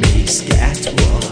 me scat one.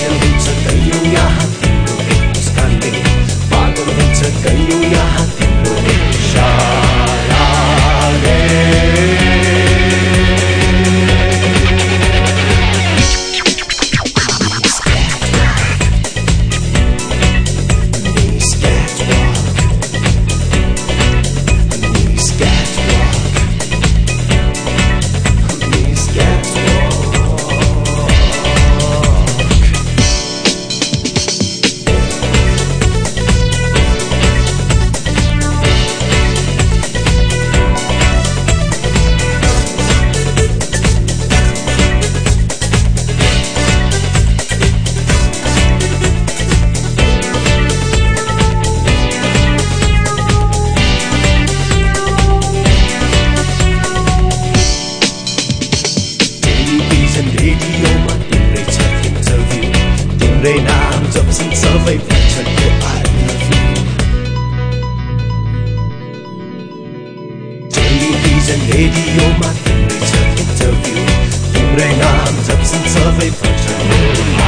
Palovitsa, Kaiu ja Rikkas kandi, Palovitsa, Kaiu ja radio my favorite interview. Bring on, dubs and survey function.